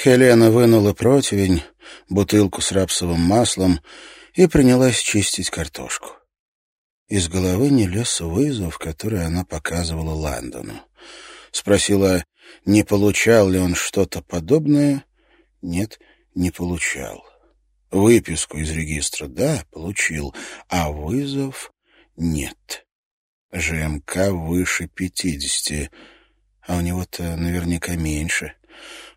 Хелена вынула противень, бутылку с рапсовым маслом и принялась чистить картошку. Из головы не лез вызов, который она показывала Ландону. Спросила, не получал ли он что-то подобное. Нет, не получал. Выписку из регистра, да, получил, а вызов нет. ЖМК выше пятидесяти, а у него-то наверняка меньше.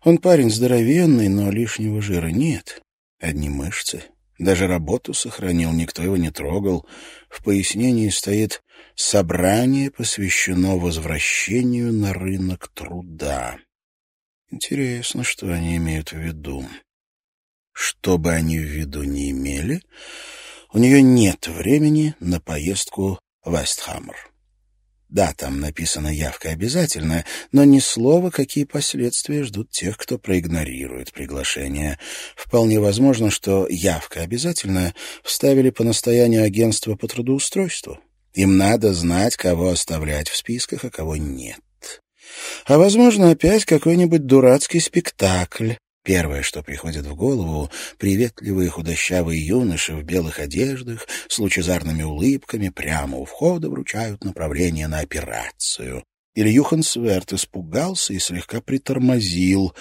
Он парень здоровенный, но лишнего жира нет. Одни мышцы. Даже работу сохранил, никто его не трогал. В пояснении стоит «Собрание посвящено возвращению на рынок труда». Интересно, что они имеют в виду. Что бы они в виду не имели, у нее нет времени на поездку в Вестхаммер. Да, там написано «явка обязательная», но ни слова, какие последствия ждут тех, кто проигнорирует приглашение. Вполне возможно, что «явка обязательная» вставили по настоянию агентства по трудоустройству. Им надо знать, кого оставлять в списках, а кого нет. А, возможно, опять какой-нибудь дурацкий спектакль, Первое, что приходит в голову, приветливые худощавые юноши в белых одеждах с лучезарными улыбками прямо у входа вручают направление на операцию. Или Юхан Сверт испугался и слегка притормозил.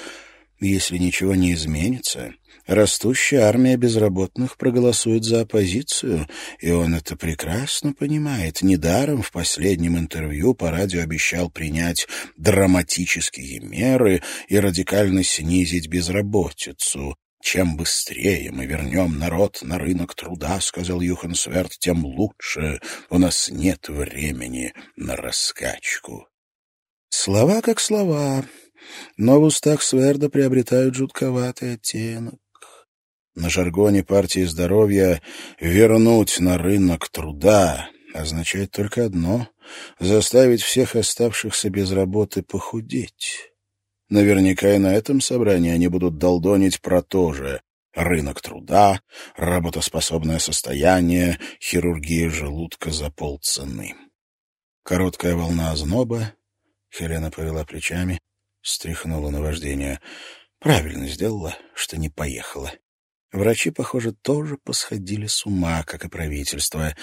Если ничего не изменится, Растущая армия безработных проголосует за оппозицию, и он это прекрасно понимает. Недаром в последнем интервью по радио обещал принять драматические меры и радикально снизить безработицу. «Чем быстрее мы вернем народ на рынок труда, — сказал Юхан Сверд, — тем лучше. У нас нет времени на раскачку». Слова как слова, но в устах Сверда приобретают жутковатый оттенок. На жаргоне партии здоровья «вернуть на рынок труда» означает только одно — заставить всех оставшихся без работы похудеть. Наверняка и на этом собрании они будут долдонить про то же — рынок труда, работоспособное состояние, хирургия желудка за полцены. Короткая волна озноба. Хелена повела плечами, стряхнула наваждение. Правильно сделала, что не поехала. Врачи, похоже, тоже посходили с ума, как и правительство,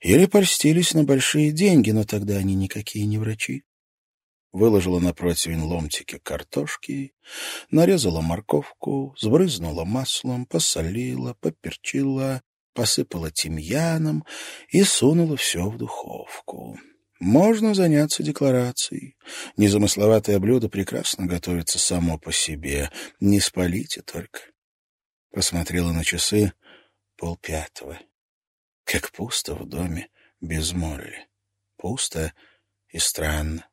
или польстились на большие деньги, но тогда они никакие не врачи. Выложила на противень ломтики картошки, нарезала морковку, сбрызнула маслом, посолила, поперчила, посыпала тимьяном и сунула все в духовку. Можно заняться декларацией. Незамысловатое блюдо прекрасно готовится само по себе. Не спалите только. Посмотрела на часы полпятого. Как пусто в доме без Молли. Пусто и странно.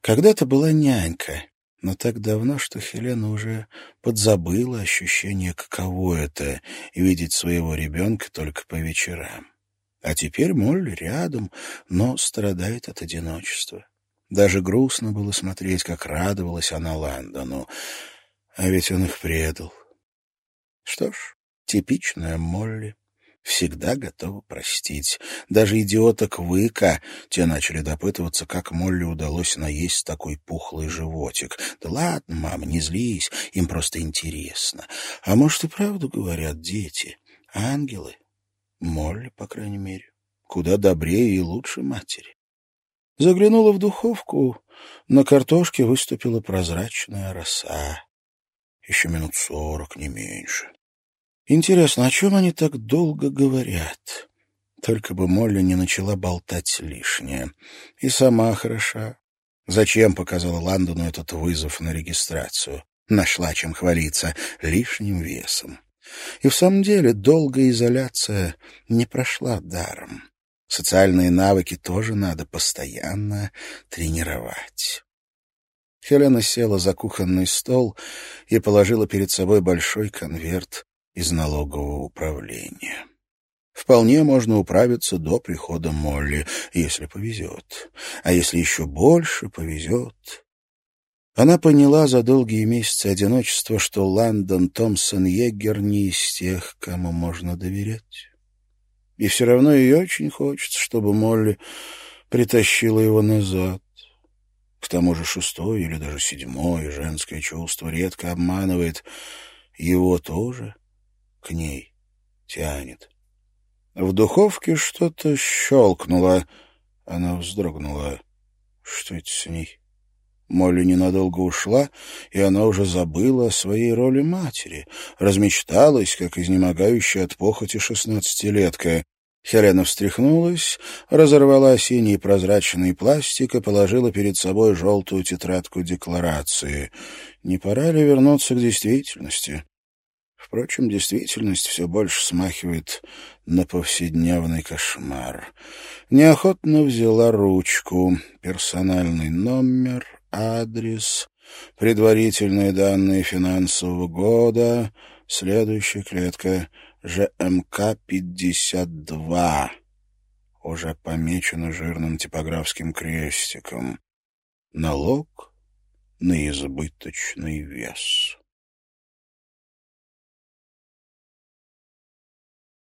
Когда-то была нянька, но так давно, что Хелена уже подзабыла ощущение, каково это — видеть своего ребенка только по вечерам. А теперь Молли рядом, но страдает от одиночества. Даже грустно было смотреть, как радовалась она Ландону. А ведь он их предал. Что ж, типичная Молли. Всегда готова простить. Даже идиоток Выка, те начали допытываться, как Молли удалось наесть такой пухлый животик. Да ладно, мама, не злись, им просто интересно. А может и правду говорят дети, ангелы. Молли, по крайней мере, куда добрее и лучше матери. Заглянула в духовку, на картошке выступила прозрачная роса. Еще минут сорок, не меньше. Интересно, о чем они так долго говорят? Только бы Молли не начала болтать лишнее. И сама хороша. Зачем показала Ландону этот вызов на регистрацию? Нашла чем хвалиться лишним весом. И в самом деле долгая изоляция не прошла даром. Социальные навыки тоже надо постоянно тренировать. Хелена села за кухонный стол и положила перед собой большой конверт из налогового управления. Вполне можно управиться до прихода Молли, если повезет. А если еще больше повезет... Она поняла за долгие месяцы одиночества, что Ландон Томпсон Егер не из тех, кому можно доверять. И все равно ей очень хочется, чтобы Молли притащила его назад. К тому же шестое или даже седьмое женское чувство редко обманывает. Его тоже к ней тянет. В духовке что-то щелкнуло. Она вздрогнула. Что это с ней? Молли ненадолго ушла, и она уже забыла о своей роли матери, размечталась, как изнемогающая от похоти шестнадцатилетка. Хелена встряхнулась, разорвала синий прозрачный пластик и положила перед собой желтую тетрадку декларации. Не пора ли вернуться к действительности? Впрочем, действительность все больше смахивает на повседневный кошмар. Неохотно взяла ручку, персональный номер, адрес, предварительные данные финансового года, следующая клетка ЖМК-52, уже помечена жирным типографским крестиком. Налог на избыточный вес.